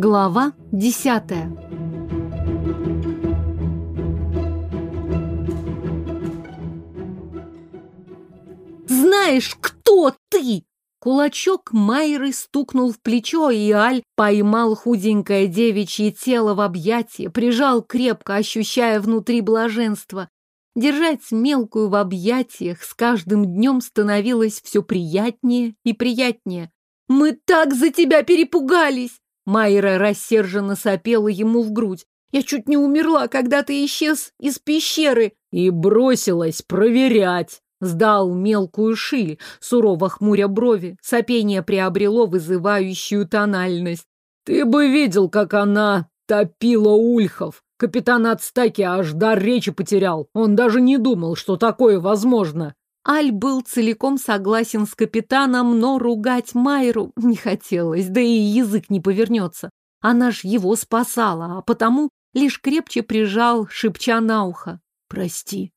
Глава десятая «Знаешь, кто ты?» Кулачок Майры стукнул в плечо, и Аль поймал худенькое девичье тело в объятии, прижал крепко, ощущая внутри блаженство. Держать мелкую в объятиях с каждым днем становилось все приятнее и приятнее. «Мы так за тебя перепугались!» Майра рассерженно сопела ему в грудь. «Я чуть не умерла, когда ты исчез из пещеры!» И бросилась проверять. Сдал мелкую шиль, сурово хмуря брови. Сопение приобрело вызывающую тональность. Ты бы видел, как она топила ульхов. Капитан Ацтаки аж дар речи потерял. Он даже не думал, что такое возможно. Аль был целиком согласен с капитаном, но ругать Майру не хотелось, да и язык не повернется. Она ж его спасала, а потому лишь крепче прижал, шепча на ухо. «Прости».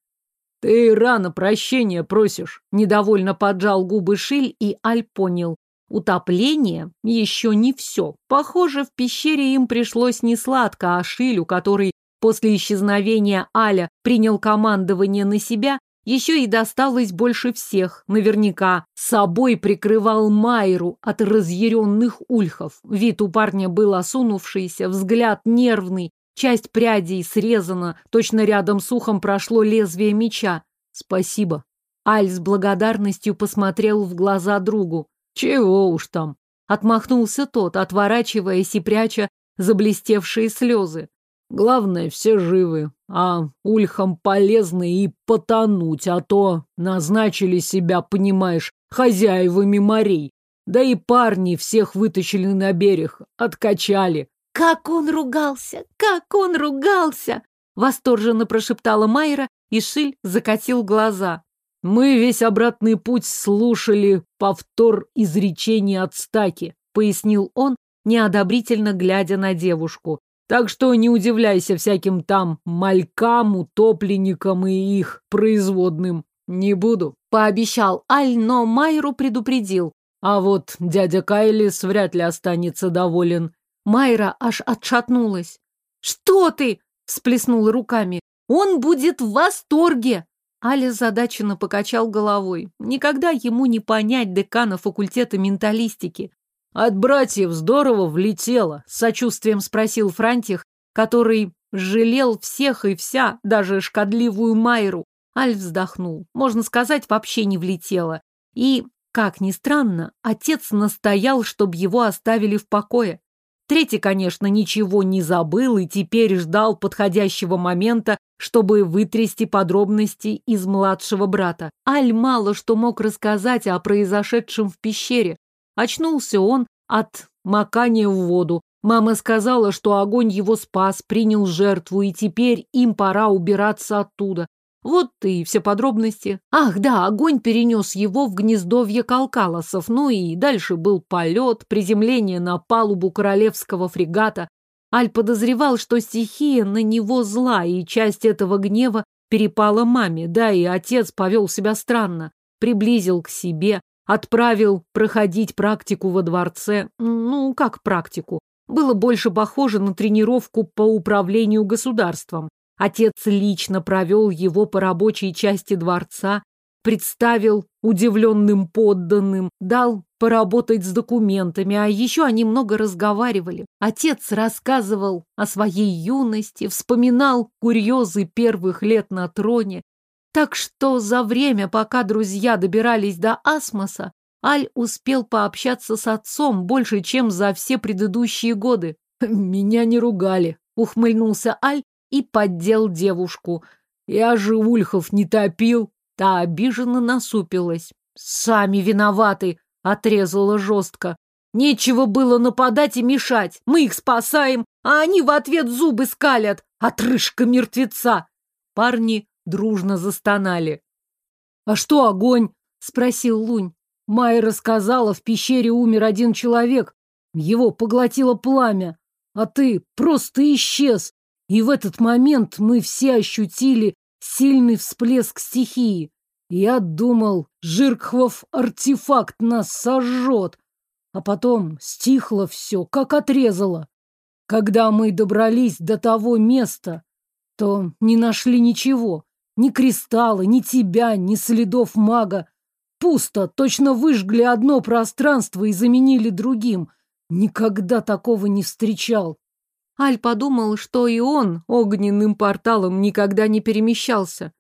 «Ты рано прощения просишь», — недовольно поджал губы Шиль, и Аль понял. Утопление еще не все. Похоже, в пещере им пришлось не сладко, а Шилю, который после исчезновения Аля принял командование на себя, еще и досталось больше всех. Наверняка собой прикрывал Майру от разъяренных ульхов. Вид у парня был осунувшийся, взгляд нервный, Часть прядей срезана, точно рядом с ухом прошло лезвие меча. Спасибо. Аль с благодарностью посмотрел в глаза другу. Чего уж там. Отмахнулся тот, отворачиваясь и пряча заблестевшие слезы. Главное, все живы, а ульхам полезно и потонуть, а то назначили себя, понимаешь, хозяевами морей. Да и парни всех вытащили на берег, откачали. «Как он ругался! Как он ругался!» Восторженно прошептала Майра, и Шиль закатил глаза. «Мы весь обратный путь слушали повтор изречения от стаки», пояснил он, неодобрительно глядя на девушку. «Так что не удивляйся всяким там малькам, утопленникам и их производным. Не буду», пообещал Аль, но Майру предупредил. «А вот дядя Кайлис вряд ли останется доволен. Майра аж отшатнулась. «Что ты?» — всплеснула руками. «Он будет в восторге!» Аля задаченно покачал головой. Никогда ему не понять декана факультета менталистики. «От братьев здорово влетело», — с сочувствием спросил Франтих, который жалел всех и вся, даже шкодливую Майру. Аль вздохнул. Можно сказать, вообще не влетело. И, как ни странно, отец настоял, чтобы его оставили в покое. Третий, конечно, ничего не забыл и теперь ждал подходящего момента, чтобы вытрясти подробности из младшего брата. Аль мало что мог рассказать о произошедшем в пещере. Очнулся он от макания в воду. Мама сказала, что огонь его спас, принял жертву, и теперь им пора убираться оттуда. Вот и все подробности. Ах, да, огонь перенес его в гнездовье Калкалосов, ну и дальше был полет, приземление на палубу королевского фрегата. Аль подозревал, что стихия на него зла, и часть этого гнева перепала маме, да и отец повел себя странно, приблизил к себе, отправил проходить практику во дворце, ну, как практику, было больше похоже на тренировку по управлению государством. Отец лично провел его по рабочей части дворца, представил удивленным подданным, дал поработать с документами, а еще они много разговаривали. Отец рассказывал о своей юности, вспоминал курьезы первых лет на троне. Так что за время, пока друзья добирались до Асмоса, Аль успел пообщаться с отцом больше, чем за все предыдущие годы. «Меня не ругали», — ухмыльнулся Аль, и поддел девушку. Я же Ульхов не топил. Та обиженно насупилась. Сами виноваты, отрезала жестко. Нечего было нападать и мешать. Мы их спасаем, а они в ответ зубы скалят. Отрыжка мертвеца. Парни дружно застонали. А что огонь? Спросил Лунь. Майя сказала, в пещере умер один человек. Его поглотило пламя. А ты просто исчез. И в этот момент мы все ощутили сильный всплеск стихии. Я думал, Жиркхвов артефакт нас сожжет. А потом стихло все, как отрезало. Когда мы добрались до того места, то не нашли ничего. Ни кристалла, ни тебя, ни следов мага. Пусто, точно выжгли одно пространство и заменили другим. Никогда такого не встречал. Аль подумал, что и он огненным порталом никогда не перемещался.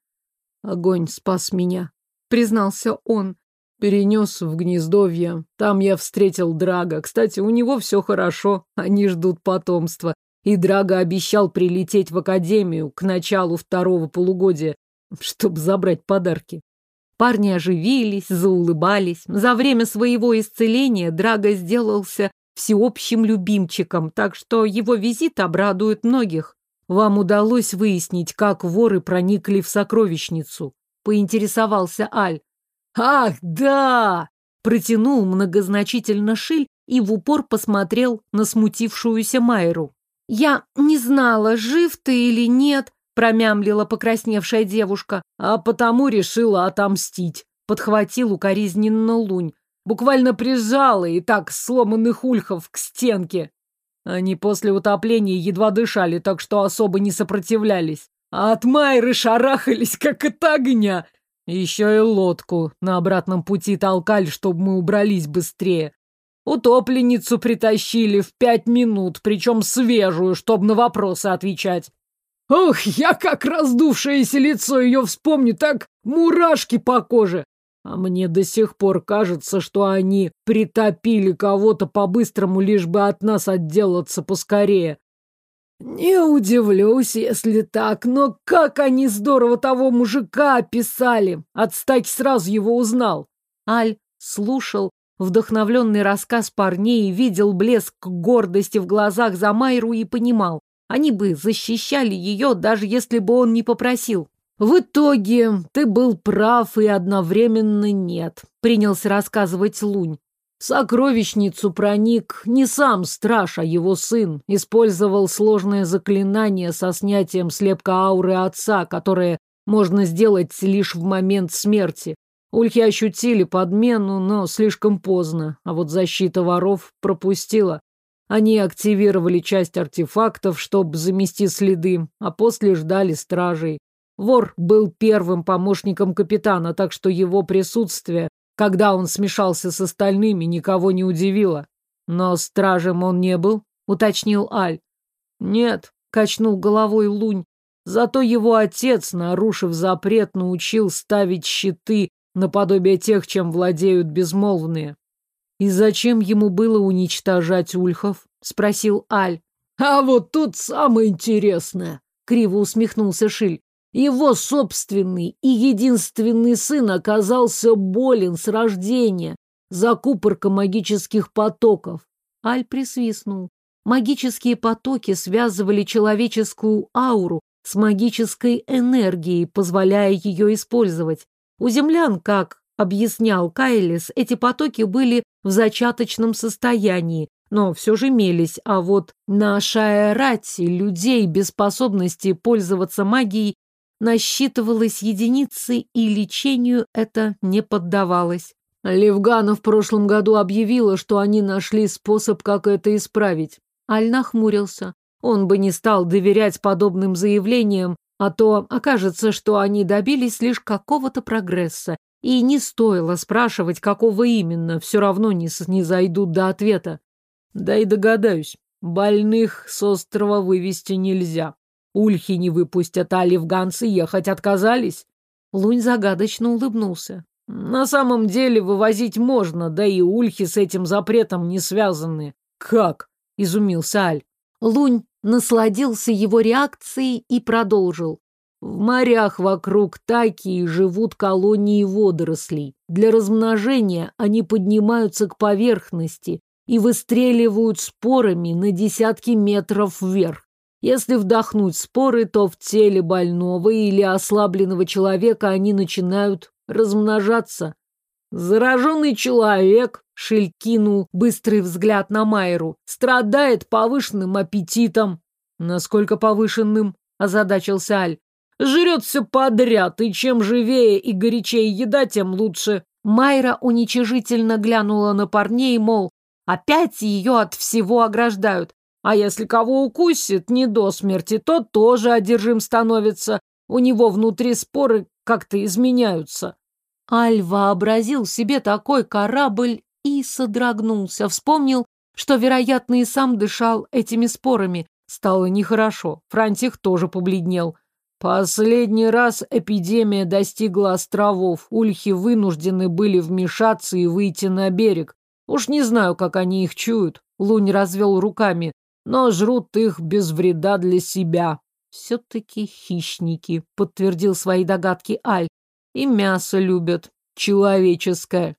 Огонь спас меня, признался он. Перенес в гнездовье. Там я встретил Драга. Кстати, у него все хорошо. Они ждут потомства. И Драга обещал прилететь в академию к началу второго полугодия, чтобы забрать подарки. Парни оживились, заулыбались. За время своего исцеления Драго сделался всеобщим любимчиком, так что его визит обрадует многих. Вам удалось выяснить, как воры проникли в сокровищницу? Поинтересовался Аль. Ах, да! Протянул многозначительно Шиль и в упор посмотрел на смутившуюся Майру. Я не знала, жив ты или нет, промямлила покрасневшая девушка, а потому решила отомстить. Подхватил укоризненно Лунь. Буквально прижала и так сломанных ульхов к стенке. Они после утопления едва дышали, так что особо не сопротивлялись. А от Майры шарахались, как от огня. Еще и лодку на обратном пути толкали, чтобы мы убрались быстрее. Утопленницу притащили в пять минут, причем свежую, чтобы на вопросы отвечать. Ох, я как раздувшееся лицо ее вспомню, так мурашки по коже. А мне до сих пор кажется, что они притопили кого-то по-быстрому, лишь бы от нас отделаться поскорее. Не удивлюсь, если так, но как они здорово того мужика описали. От стаки сразу его узнал. Аль слушал вдохновленный рассказ парней, и видел блеск гордости в глазах за Майру и понимал, они бы защищали ее, даже если бы он не попросил. В итоге ты был прав и одновременно нет, принялся рассказывать Лунь. В сокровищницу проник не сам страж, а его сын. Использовал сложное заклинание со снятием слепка ауры отца, которое можно сделать лишь в момент смерти. Ульхи ощутили подмену, но слишком поздно, а вот защита воров пропустила. Они активировали часть артефактов, чтобы замести следы, а после ждали стражей. Вор был первым помощником капитана, так что его присутствие, когда он смешался с остальными, никого не удивило. Но стражем он не был, уточнил Аль. Нет, качнул головой Лунь. Зато его отец, нарушив запрет, научил ставить щиты наподобие тех, чем владеют безмолвные. И зачем ему было уничтожать ульхов? спросил Аль. А вот тут самое интересное, криво усмехнулся Шиль. Его собственный и единственный сын оказался болен с рождения. Закупорка магических потоков. Аль присвистнул. Магические потоки связывали человеческую ауру с магической энергией, позволяя ее использовать. У землян, как объяснял Кайлис, эти потоки были в зачаточном состоянии, но все же имелись, а вот на Шаэрате людей без способности пользоваться магией насчитывалось единицы, и лечению это не поддавалось. Левгана в прошлом году объявила, что они нашли способ, как это исправить. Аль нахмурился. Он бы не стал доверять подобным заявлениям, а то окажется, что они добились лишь какого-то прогресса. И не стоило спрашивать, какого именно, все равно не, не зайдут до ответа. Да и догадаюсь, больных с острова вывести нельзя. Ульхи не выпустят, а ливганцы ехать отказались. Лунь загадочно улыбнулся. На самом деле вывозить можно, да и ульхи с этим запретом не связаны. Как? Изумился Аль. Лунь насладился его реакцией и продолжил. В морях вокруг Такии живут колонии водорослей. Для размножения они поднимаются к поверхности и выстреливают спорами на десятки метров вверх. Если вдохнуть споры, то в теле больного или ослабленного человека они начинают размножаться. Зараженный человек, Шиль кинул быстрый взгляд на Майру, страдает повышенным аппетитом. Насколько повышенным? Озадачился Аль. Жрет все подряд, и чем живее и горячее еда, тем лучше. Майра уничижительно глянула на парней, мол, опять ее от всего ограждают. А если кого укусит не до смерти, то тоже одержим становится. У него внутри споры как-то изменяются. Аль вообразил себе такой корабль и содрогнулся. Вспомнил, что, вероятно, и сам дышал этими спорами. Стало нехорошо. Франтих тоже побледнел. Последний раз эпидемия достигла островов. Ульхи вынуждены были вмешаться и выйти на берег. Уж не знаю, как они их чуют. Лунь развел руками. Но жрут их без вреда для себя. Все-таки хищники, подтвердил свои догадки Аль. И мясо любят. Человеческое.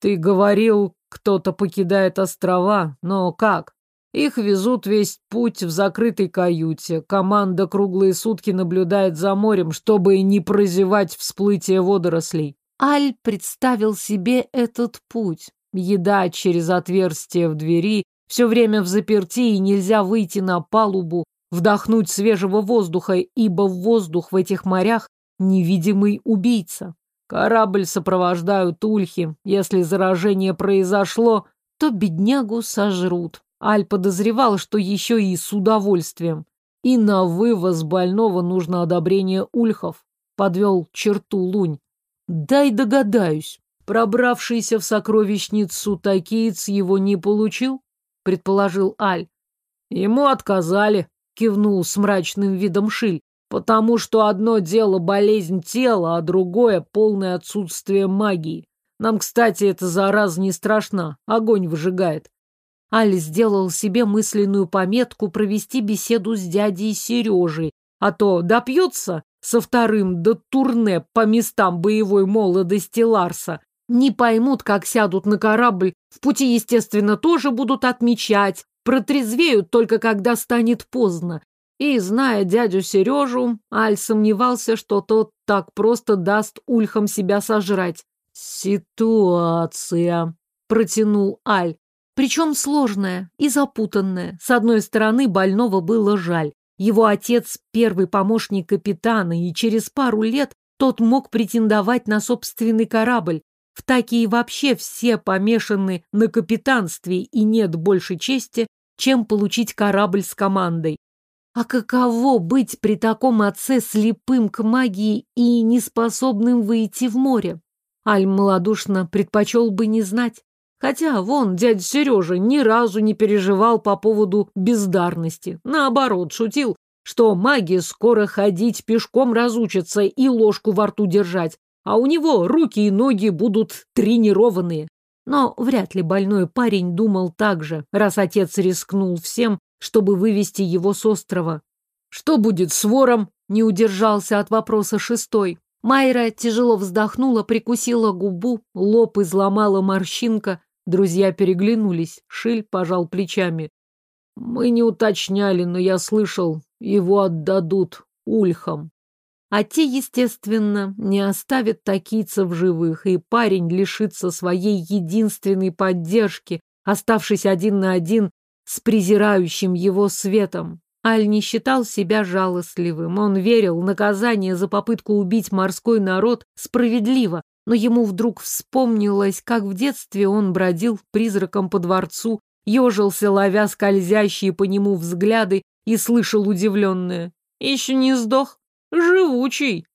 Ты говорил, кто-то покидает острова, но как? Их везут весь путь в закрытой каюте. Команда круглые сутки наблюдает за морем, чтобы не прозевать всплытие водорослей. Аль представил себе этот путь. Еда через отверстие в двери, все время в заперти, и нельзя выйти на палубу, вдохнуть свежего воздуха, ибо воздух в этих морях невидимый убийца. Корабль сопровождают ульхи. Если заражение произошло, то беднягу сожрут. Аль подозревал, что еще и с удовольствием. И на вывоз больного нужно одобрение ульхов. Подвел черту Лунь. Дай догадаюсь. Пробравшийся в сокровищницу такиец его не получил? Предположил Аль. Ему отказали, кивнул с мрачным видом Шиль. Потому что одно дело болезнь тела, а другое полное отсутствие магии. Нам, кстати, эта зараза не страшна, огонь выжигает. Аль сделал себе мысленную пометку провести беседу с дядей Сережей, а то допьется со вторым до турне по местам боевой молодости Ларса. Не поймут, как сядут на корабль, в пути, естественно, тоже будут отмечать, протрезвеют только когда станет поздно. И, зная дядю Сережу, Аль сомневался, что тот так просто даст ульхам себя сожрать. «Ситуация», — протянул Аль. Причем сложная и запутанная. С одной стороны, больного было жаль. Его отец – первый помощник капитана, и через пару лет тот мог претендовать на собственный корабль. В Таки вообще все помешаны на капитанстве, и нет больше чести, чем получить корабль с командой. А каково быть при таком отце слепым к магии и неспособным выйти в море? Аль малодушно предпочел бы не знать. Хотя, вон, дядя Сережа ни разу не переживал по поводу бездарности. Наоборот, шутил, что маги скоро ходить пешком разучатся и ложку во рту держать, а у него руки и ноги будут тренированные. Но вряд ли больной парень думал так же, раз отец рискнул всем, чтобы вывести его с острова. «Что будет с вором?» — не удержался от вопроса шестой. Майра тяжело вздохнула, прикусила губу, лоб изломала морщинка, Друзья переглянулись. Шиль пожал плечами. Мы не уточняли, но я слышал, его отдадут ульхам. А те, естественно, не оставят такийцев живых, и парень лишится своей единственной поддержки, оставшись один на один с презирающим его светом. Аль не считал себя жалостливым. Он верил, наказание за попытку убить морской народ справедливо, но ему вдруг вспомнилось, как в детстве он бродил призраком по дворцу, ежился, ловя скользящие по нему взгляды, и слышал удивленное. «Еще не сдох? Живучий!»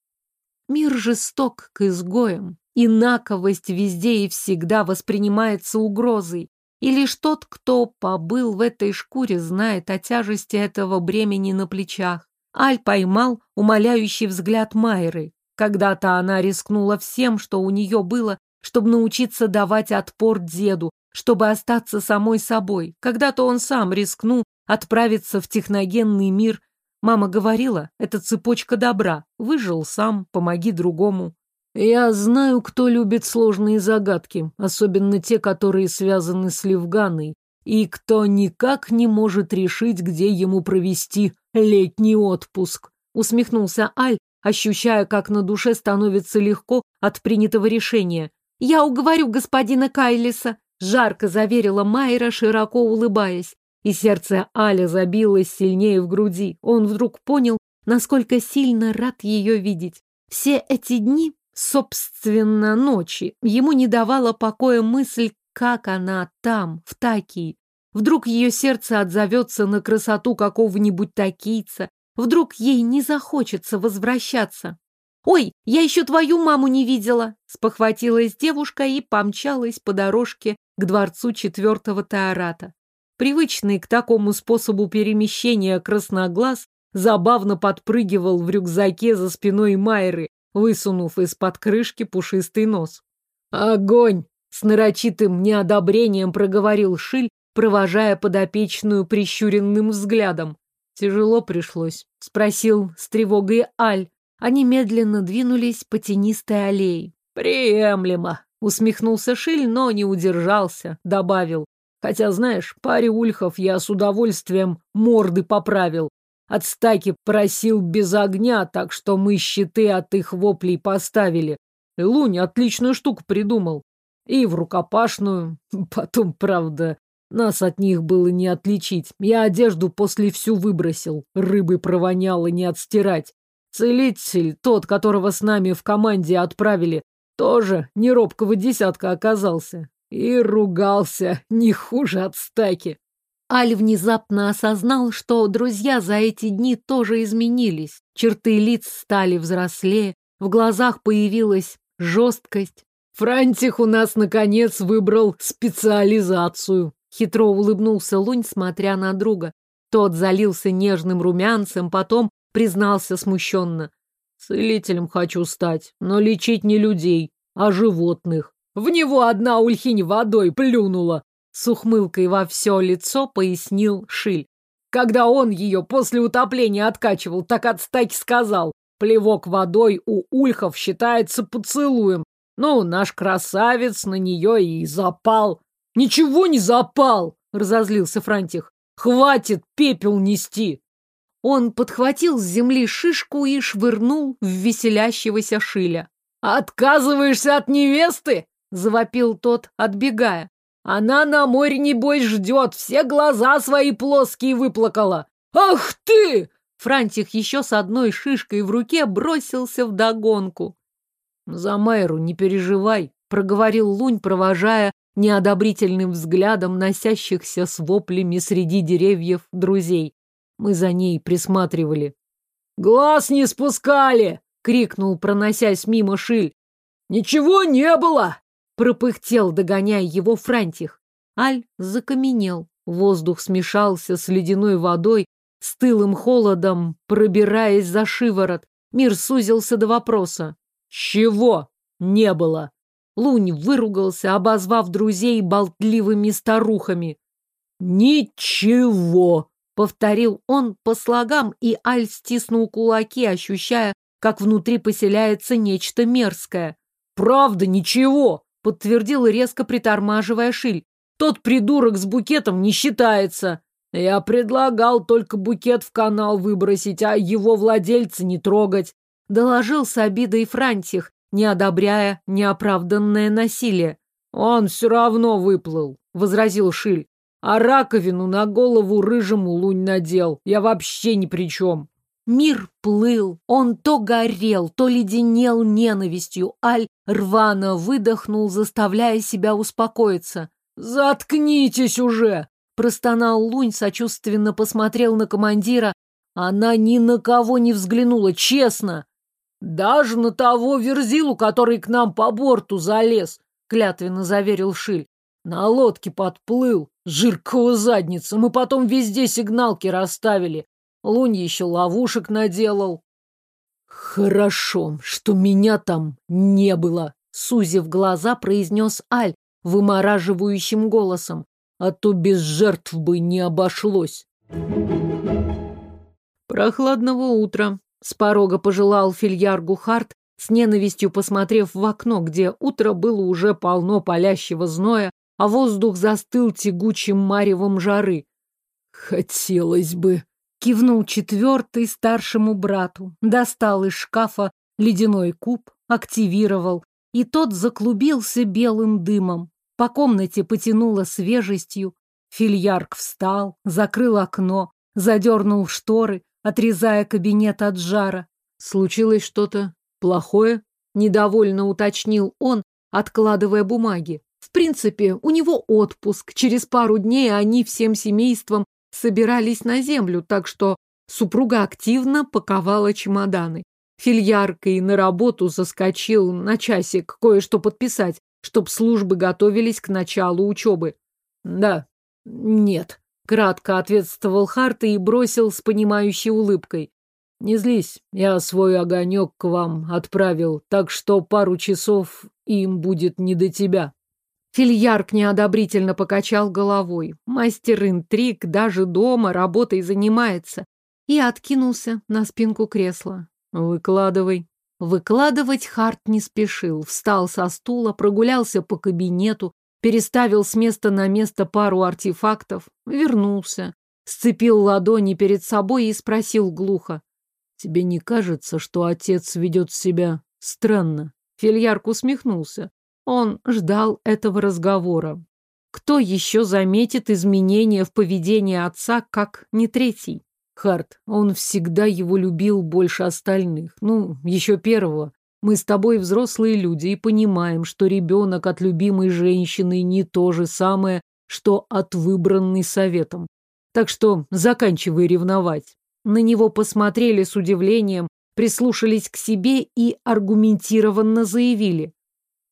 Мир жесток к изгоям. Инаковость везде и всегда воспринимается угрозой. И лишь тот, кто побыл в этой шкуре, знает о тяжести этого бремени на плечах. Аль поймал умоляющий взгляд Майры. Когда-то она рискнула всем, что у нее было, чтобы научиться давать отпор деду, чтобы остаться самой собой. Когда-то он сам рискнул отправиться в техногенный мир. Мама говорила, это цепочка добра. Выжил сам, помоги другому. Я знаю, кто любит сложные загадки, особенно те, которые связаны с Левганой, и кто никак не может решить, где ему провести летний отпуск. Усмехнулся Аль, ощущая, как на душе становится легко от принятого решения. «Я уговорю господина Кайлиса», — жарко заверила Майра, широко улыбаясь. И сердце Аля забилось сильнее в груди. Он вдруг понял, насколько сильно рад ее видеть. Все эти дни, собственно, ночи, ему не давала покоя мысль, как она там, в Такии. Вдруг ее сердце отзовется на красоту какого-нибудь такийца. Вдруг ей не захочется возвращаться. «Ой, я еще твою маму не видела!» Спохватилась девушка и помчалась по дорожке к дворцу четвертого Таората. Привычный к такому способу перемещения красноглаз забавно подпрыгивал в рюкзаке за спиной Майры, высунув из-под крышки пушистый нос. «Огонь!» — с нарочитым неодобрением проговорил Шиль, провожая подопечную прищуренным взглядом. «Тяжело пришлось», — спросил с тревогой Аль. Они медленно двинулись по тенистой аллее. «Приемлемо», — усмехнулся Шиль, но не удержался, добавил. «Хотя, знаешь, паре ульхов я с удовольствием морды поправил. От стаки просил без огня, так что мы щиты от их воплей поставили. Лунь отличную штуку придумал. И в рукопашную. Потом, правда, нас от них было не отличить. Я одежду после всю выбросил. Рыбы провоняло не отстирать. Целитель, тот, которого с нами в команде отправили, тоже не робкого десятка оказался. И ругался не хуже от стаки. Аль внезапно осознал, что друзья за эти дни тоже изменились. Черты лиц стали взрослее, в глазах появилась жесткость. Франтих у нас, наконец, выбрал специализацию. Хитро улыбнулся Лунь, смотря на друга. Тот залился нежным румянцем, потом признался смущенно. Целителем хочу стать, но лечить не людей, а животных. В него одна ульхинь водой плюнула. С ухмылкой во все лицо пояснил Шиль. Когда он ее после утопления откачивал, так от стаки сказал. Плевок водой у ульхов считается поцелуем. Ну, наш красавец на нее и запал. Ничего не запал, разозлился Франтих. Хватит пепел нести. Он подхватил с земли шишку и швырнул в веселящегося Шиля. «Отказываешься от невесты?» — завопил тот, отбегая. «Она на море, небось, ждет, все глаза свои плоские выплакала. Ах ты!» Франтих еще с одной шишкой в руке бросился в догонку. «За Майру не переживай», — проговорил Лунь, провожая неодобрительным взглядом носящихся с воплями среди деревьев друзей. Мы за ней присматривали. «Глаз не спускали!» — крикнул, проносясь мимо Шиль. «Ничего не было!» — пропыхтел, догоняя его Франтих. Аль закаменел. Воздух смешался с ледяной водой, с тылым холодом, пробираясь за шиворот. Мир сузился до вопроса. «Чего не было?» Лунь выругался, обозвав друзей болтливыми старухами. «Ничего!» Повторил он по слогам, и Аль стиснул кулаки, ощущая, как внутри поселяется нечто мерзкое. «Правда, ничего!» — подтвердил резко притормаживая Шиль. «Тот придурок с букетом не считается!» «Я предлагал только букет в канал выбросить, а его владельца не трогать», — доложил с обидой Франтих, не одобряя неоправданное насилие. «Он все равно выплыл», — возразил Шиль. А раковину на голову рыжему лунь надел. Я вообще ни при чем. Мир плыл, он то горел, то леденел ненавистью. Аль рвано выдохнул, заставляя себя успокоиться. «Заткнитесь уже!» Простонал Лунь, сочувственно посмотрел на командира. Она ни на кого не взглянула, честно. «Даже на того верзилу, который к нам по борту залез», клятвенно заверил Шиль. На лодке подплыл. Жиркова задница. Мы потом везде сигналки расставили. Лунь еще ловушек наделал. Хорошо, что меня там не было. Сузив глаза, произнес Аль вымораживающим голосом. А то без жертв бы не обошлось. Прохладного утра. С порога пожелал фильяр Гухарт, с ненавистью посмотрев в окно, где утро было уже полно палящего зноя, а воздух застыл тягучим маревом жары. «Хотелось бы», — кивнул четвертый старшему брату, достал из шкафа ледяной куб, активировал, и тот заклубился белым дымом. По комнате потянуло свежестью. Фильярк встал, закрыл окно, задернул шторы, отрезая кабинет от жара. Случилось что-то плохое? Недовольно уточнил он, откладывая бумаги. В принципе, у него отпуск. Через пару дней они всем семейством собирались на землю, так что супруга активно паковала чемоданы. Фильяркой на работу заскочил на часик кое-что подписать, чтоб службы готовились к началу учебы. Да, нет, кратко ответствовал Харт и бросил с понимающей улыбкой. Не злись, я свой огонек к вам отправил, так что пару часов им будет не до тебя. Фильярк неодобрительно покачал головой. Мастер интриг даже дома работой занимается. И откинулся на спинку кресла. Выкладывай. Выкладывать Харт не спешил. Встал со стула, прогулялся по кабинету, переставил с места на место пару артефактов, вернулся, сцепил ладони перед собой и спросил глухо. «Тебе не кажется, что отец ведет себя странно?» Фильярк усмехнулся. Он ждал этого разговора. Кто еще заметит изменения в поведении отца, как не третий? Харт, он всегда его любил больше остальных. Ну, еще первого. Мы с тобой взрослые люди и понимаем, что ребенок от любимой женщины не то же самое, что от выбранной советом. Так что заканчивай ревновать. На него посмотрели с удивлением, прислушались к себе и аргументированно заявили.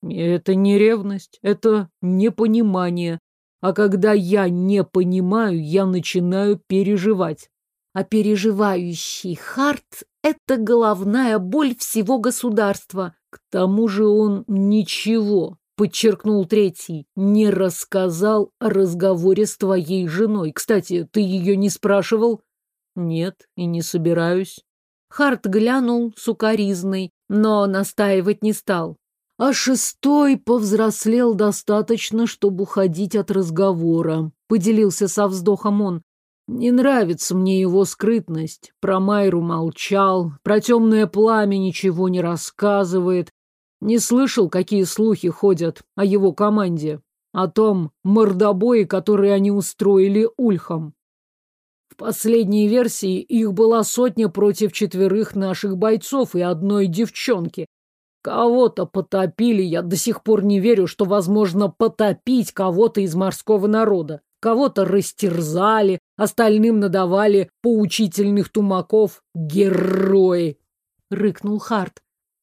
Это не ревность, это непонимание. А когда я не понимаю, я начинаю переживать. А переживающий Харт — это головная боль всего государства. К тому же он ничего, подчеркнул третий, не рассказал о разговоре с твоей женой. Кстати, ты ее не спрашивал? Нет, и не собираюсь. Харт глянул сукаризной, но настаивать не стал а шестой повзрослел достаточно, чтобы уходить от разговора. Поделился со вздохом он. Не нравится мне его скрытность. Про Майру молчал, про темное пламя ничего не рассказывает. Не слышал, какие слухи ходят о его команде, о том мордобое, который они устроили ульхом. В последней версии их была сотня против четверых наших бойцов и одной девчонки. Кого-то потопили, я до сих пор не верю, что возможно потопить кого-то из морского народа. Кого-то растерзали, остальным надавали поучительных тумаков. Герои! Рыкнул Харт.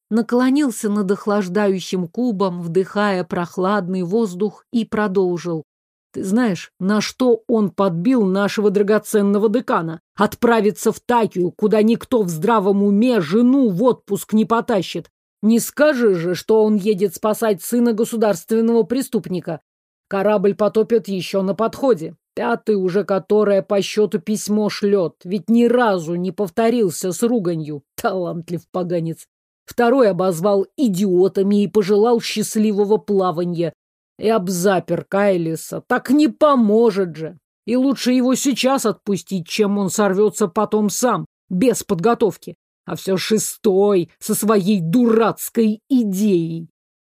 Наклонился над охлаждающим кубом, вдыхая прохладный воздух, и продолжил. Ты знаешь, на что он подбил нашего драгоценного декана? Отправиться в Такию, куда никто в здравом уме жену в отпуск не потащит. Не скажешь же, что он едет спасать сына государственного преступника. Корабль потопят еще на подходе. Пятый уже которое по счету письмо шлет, ведь ни разу не повторился с руганью. Талантлив поганец. Второй обозвал идиотами и пожелал счастливого плавания. И обзапер Кайлиса. Так не поможет же. И лучше его сейчас отпустить, чем он сорвется потом сам, без подготовки а все шестой со своей дурацкой идеей.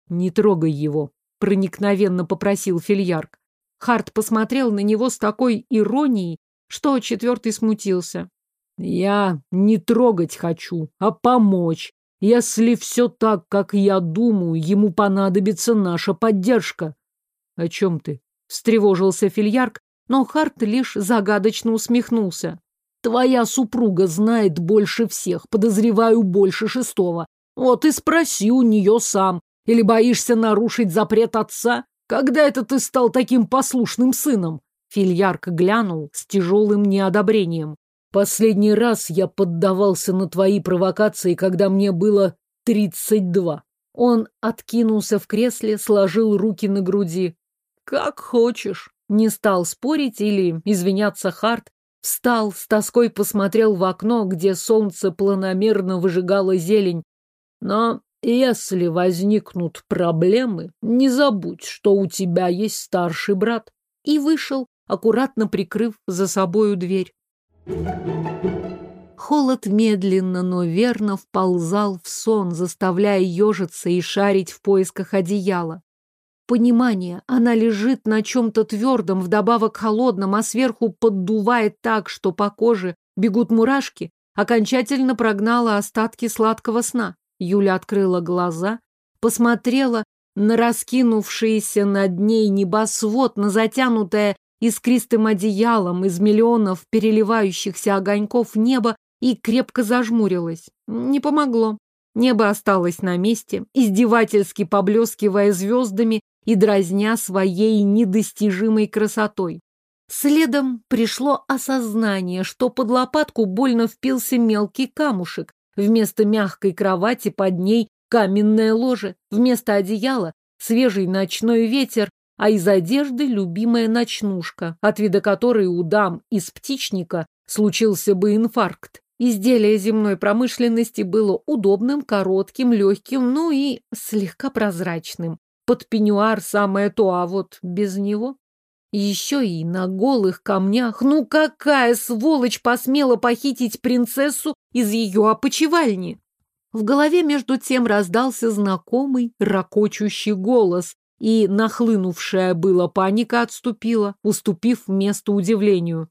Не трогай его, проникновенно попросил Фильярк. Харт посмотрел на него с такой иронией, что четвертый смутился. Я не трогать хочу, а помочь. Если все так, как я думаю, ему понадобится наша поддержка. О чем ты? Встревожился Фильярк, но Харт лишь загадочно усмехнулся. Твоя супруга знает больше всех, подозреваю больше шестого. Вот и спроси у нее сам. Или боишься нарушить запрет отца? Когда это ты стал таким послушным сыном? Фильярк глянул с тяжелым неодобрением. Последний раз я поддавался на твои провокации, когда мне было тридцать два. Он откинулся в кресле, сложил руки на груди. Как хочешь. Не стал спорить или извиняться Харт, Встал, с тоской посмотрел в окно, где солнце планомерно выжигало зелень. Но если возникнут проблемы, не забудь, что у тебя есть старший брат. И вышел, аккуратно прикрыв за собою дверь. Холод медленно, но верно вползал в сон, заставляя ежиться и шарить в поисках одеяла. Понимание, она лежит на чем-то твердом, вдобавок холодном, а сверху поддувает так, что по коже бегут мурашки, окончательно прогнала остатки сладкого сна. Юля открыла глаза, посмотрела на раскинувшийся над ней небосвод, на затянутое искристым одеялом из миллионов переливающихся огоньков неба и крепко зажмурилась. Не помогло. Небо осталось на месте, издевательски поблескивая звездами и дразня своей недостижимой красотой. Следом пришло осознание, что под лопатку больно впился мелкий камушек. Вместо мягкой кровати под ней каменное ложе, вместо одеяла свежий ночной ветер, а из одежды любимая ночнушка, от вида которой у дам из птичника случился бы инфаркт. Изделие земной промышленности было удобным, коротким, легким, ну и слегка прозрачным. Под пеньюар самое то, а вот без него еще и на голых камнях. Ну какая сволочь посмела похитить принцессу из ее опочивальни? В голове между тем раздался знакомый ракочущий голос, и нахлынувшая была паника отступила, уступив место удивлению.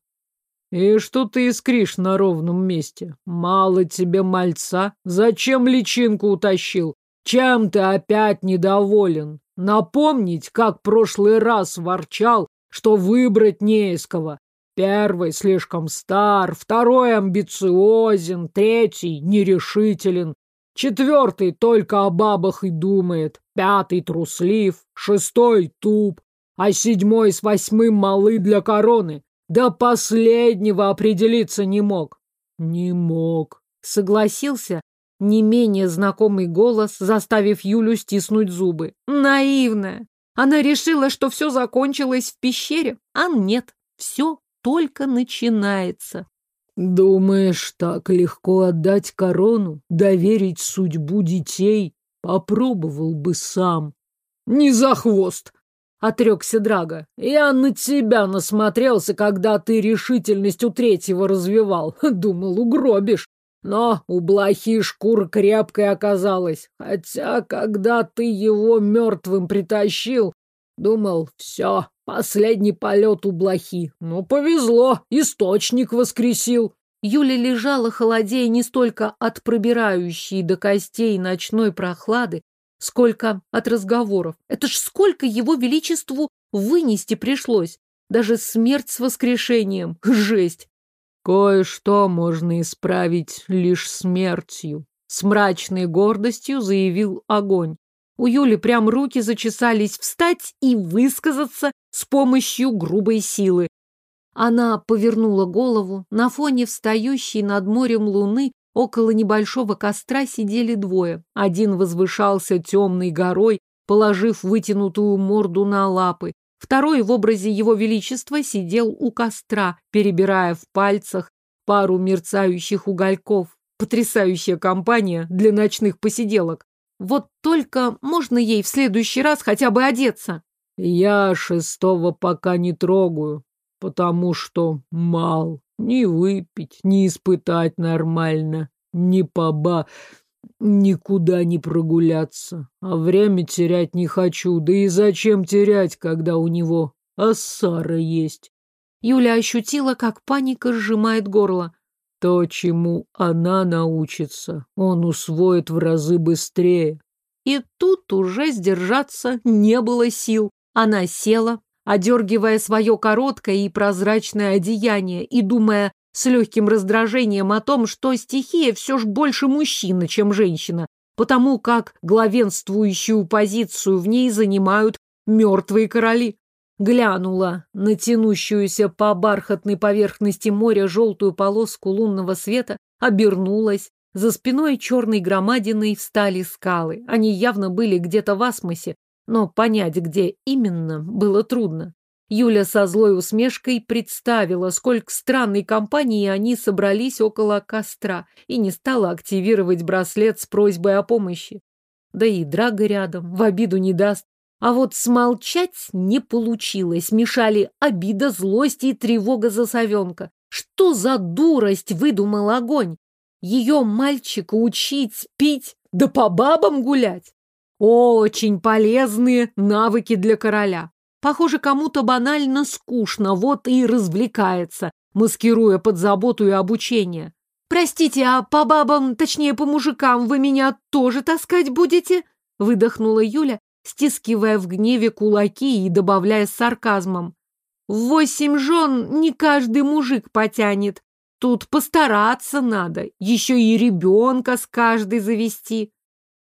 «И что ты искришь на ровном месте? Мало тебе мальца? Зачем личинку утащил? Чем ты опять недоволен? Напомнить, как прошлый раз ворчал, что выбрать не из кого. Первый слишком стар, второй амбициозен, третий нерешителен, четвертый только о бабах и думает, пятый труслив, шестой туп, а седьмой с восьмым малы для короны. До последнего определиться не мог. Не мог. Согласился не менее знакомый голос, заставив Юлю стиснуть зубы. Наивная. Она решила, что все закончилось в пещере, а нет, все только начинается. Думаешь, так легко отдать корону, доверить судьбу детей? Попробовал бы сам. Не за хвост, отрекся Драга. Я на тебя насмотрелся, когда ты решительность у третьего развивал. Думал, угробишь. Но у блохи шкура крепкая оказалась. Хотя, когда ты его мертвым притащил, думал, все, последний полет у блохи. Ну, повезло, источник воскресил. Юля лежала холодея не столько от пробирающей до костей ночной прохлады, сколько от разговоров. Это ж сколько его величеству вынести пришлось. Даже смерть с воскрешением. Жесть. Кое-что можно исправить лишь смертью. С мрачной гордостью заявил огонь. У Юли прям руки зачесались встать и высказаться с помощью грубой силы. Она повернула голову. На фоне встающей над морем луны около небольшого костра сидели двое. Один возвышался темной горой, положив вытянутую морду на лапы. Второй в образе его величества сидел у костра, перебирая в пальцах пару мерцающих угольков. Потрясающая компания для ночных посиделок. Вот только можно ей в следующий раз хотя бы одеться. Я шестого пока не трогаю, потому что мал. Ни выпить, ни испытать нормально, ни поба никуда не прогуляться. А время терять не хочу. Да и зачем терять, когда у него Ассара есть? Юля ощутила, как паника сжимает горло. То, чему она научится, он усвоит в разы быстрее. И тут уже сдержаться не было сил. Она села, одергивая свое короткое и прозрачное одеяние и думая с легким раздражением о том, что стихия все ж больше мужчина, чем женщина, потому как главенствующую позицию в ней занимают мертвые короли. Глянула на тянущуюся по бархатной поверхности моря желтую полоску лунного света, обернулась. За спиной черной громадиной встали скалы. Они явно были где-то в асмосе, но понять, где именно, было трудно. Юля со злой усмешкой представила, сколько странной компании они собрались около костра, и не стала активировать браслет с просьбой о помощи. Да и Драга рядом, в обиду не даст. А вот смолчать не получилось, мешали обида, злость и тревога за совенка. Что за дурость выдумал огонь? Ее мальчика учить пить, да по бабам гулять? Очень полезные навыки для короля. Похоже, кому-то банально скучно, вот и развлекается, маскируя под заботу и обучение. «Простите, а по бабам, точнее по мужикам, вы меня тоже таскать будете?» выдохнула Юля, стискивая в гневе кулаки и добавляя с сарказмом. «Восемь жен не каждый мужик потянет. Тут постараться надо, еще и ребенка с каждой завести».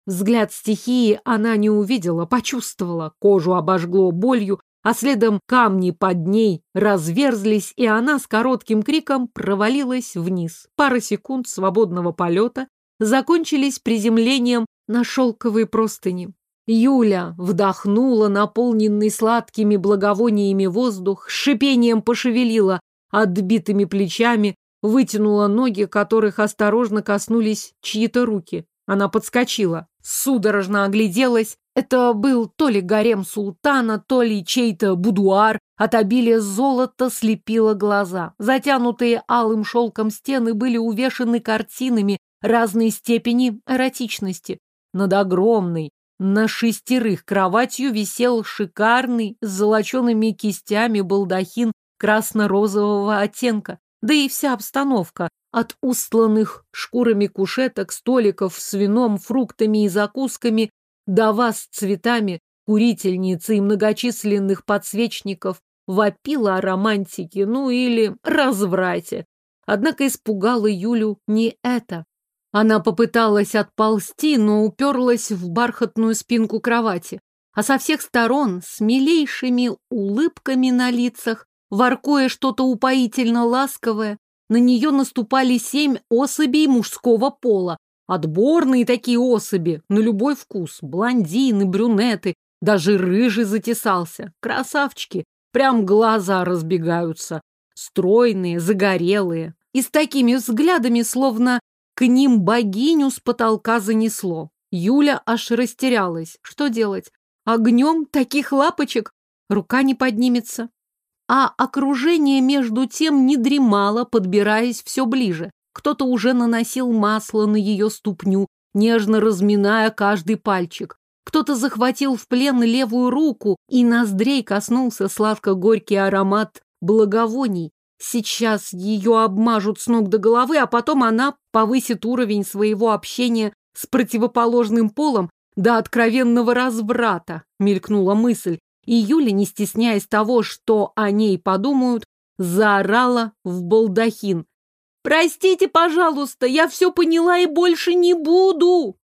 Взгляд стихии она не увидела, почувствовала, кожу обожгло болью, а следом камни под ней разверзлись, и она с коротким криком провалилась вниз. Пара секунд свободного полета закончились приземлением на шелковые простыни. Юля вдохнула наполненный сладкими благовониями воздух, шипением пошевелила отбитыми плечами, вытянула ноги, которых осторожно коснулись чьи-то руки. Она подскочила, судорожно огляделась. Это был то ли гарем султана, то ли чей-то будуар. От обилия золота слепило глаза. Затянутые алым шелком стены были увешаны картинами разной степени эротичности. Над огромной, на шестерых кроватью висел шикарный с золочеными кистями балдахин красно-розового оттенка. Да и вся обстановка, от устланных шкурами кушеток, столиков с вином, фруктами и закусками, до вас цветами, курительницы и многочисленных подсвечников, вопила о романтике, ну или разврате. Однако испугала Юлю не это. Она попыталась отползти, но уперлась в бархатную спинку кровати. А со всех сторон, с милейшими улыбками на лицах, воркуя что-то упоительно ласковое, на нее наступали семь особей мужского пола. Отборные такие особи, на любой вкус. Блондины, брюнеты, даже рыжий затесался. Красавчики, прям глаза разбегаются. Стройные, загорелые. И с такими взглядами, словно к ним богиню с потолка занесло. Юля аж растерялась. Что делать? Огнем таких лапочек рука не поднимется. А окружение между тем не дремало, подбираясь все ближе. Кто-то уже наносил масло на ее ступню, нежно разминая каждый пальчик. Кто-то захватил в плен левую руку, и ноздрей коснулся сладко-горький аромат благовоний. Сейчас ее обмажут с ног до головы, а потом она повысит уровень своего общения с противоположным полом до откровенного разврата, мелькнула мысль, и Юля, не стесняясь того, что о ней подумают, заорала в балдахин. «Простите, пожалуйста, я все поняла и больше не буду!»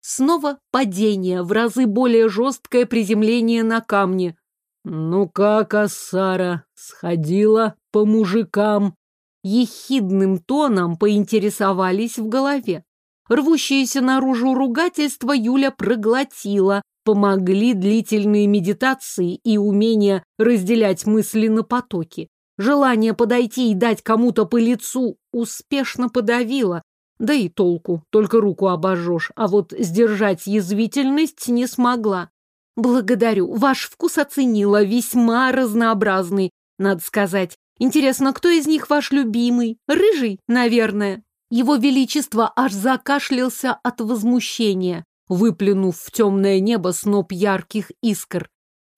Снова падение, в разы более жесткое приземление на камне. «Ну как, Асара, сходила по мужикам?» Ехидным тоном поинтересовались в голове. Рвущееся наружу ругательство Юля проглотила, Помогли длительные медитации и умение разделять мысли на потоки. Желание подойти и дать кому-то по лицу успешно подавило. Да и толку, только руку обожжешь, а вот сдержать язвительность не смогла. Благодарю, ваш вкус оценила, весьма разнообразный, надо сказать. Интересно, кто из них ваш любимый? Рыжий, наверное. Его Величество аж закашлялся от возмущения выплюнув в темное небо сноп ярких искр.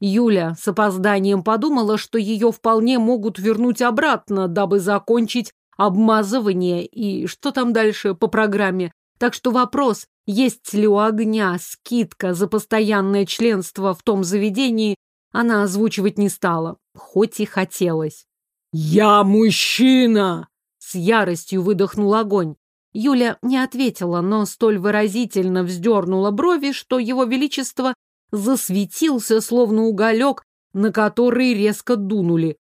Юля с опозданием подумала, что ее вполне могут вернуть обратно, дабы закончить обмазывание и что там дальше по программе. Так что вопрос, есть ли у огня скидка за постоянное членство в том заведении, она озвучивать не стала, хоть и хотелось. «Я мужчина!» С яростью выдохнул огонь. Юля не ответила, но столь выразительно вздернула брови, что его величество засветился, словно уголек, на который резко дунули.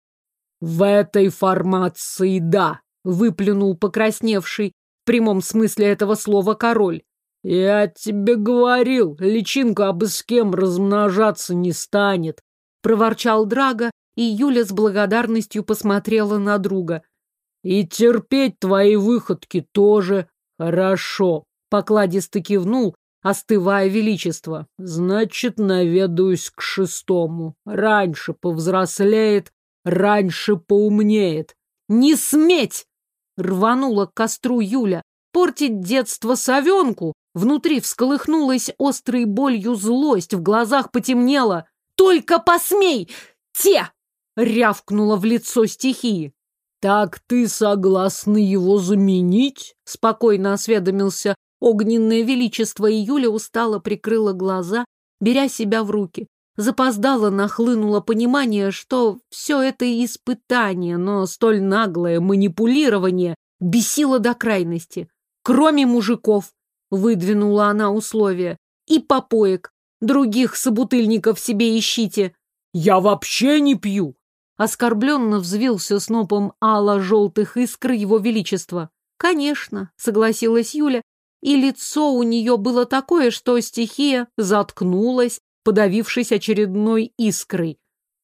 «В этой формации да», — выплюнул покрасневший в прямом смысле этого слова король. «Я тебе говорил, личинка абы с кем размножаться не станет», — проворчал Драго, и Юля с благодарностью посмотрела на друга. И терпеть твои выходки тоже хорошо. Покладисто кивнул, остывая величество. Значит, наведаюсь к шестому. Раньше повзрослеет, раньше поумнеет. Не сметь! Рванула к костру Юля. Портить детство совенку? Внутри всколыхнулась острой болью злость, в глазах потемнело. «Только посмей! Те!» — рявкнула в лицо стихии. «Так ты согласна его заменить?» — спокойно осведомился огненное величество, и Юля устало прикрыла глаза, беря себя в руки. Запоздало нахлынуло понимание, что все это испытание, но столь наглое манипулирование бесило до крайности. Кроме мужиков, выдвинула она условия, и попоек. Других собутыльников себе ищите. Я вообще не пью. Оскорбленно взвился снопом ало-желтых искр его величества. Конечно, согласилась Юля, и лицо у нее было такое, что стихия заткнулась, подавившись очередной искрой.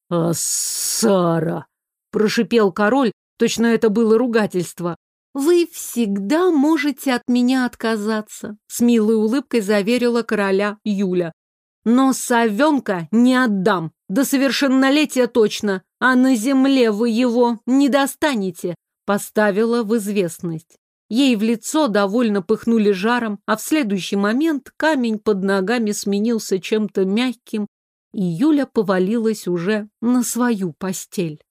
«А Сара!» — прошипел король, точно это было ругательство. «Вы всегда можете от меня отказаться», — с милой улыбкой заверила короля Юля. «Но совенка не отдам, до совершеннолетия точно, а на земле вы его не достанете», — поставила в известность. Ей в лицо довольно пыхнули жаром, а в следующий момент камень под ногами сменился чем-то мягким, и Юля повалилась уже на свою постель.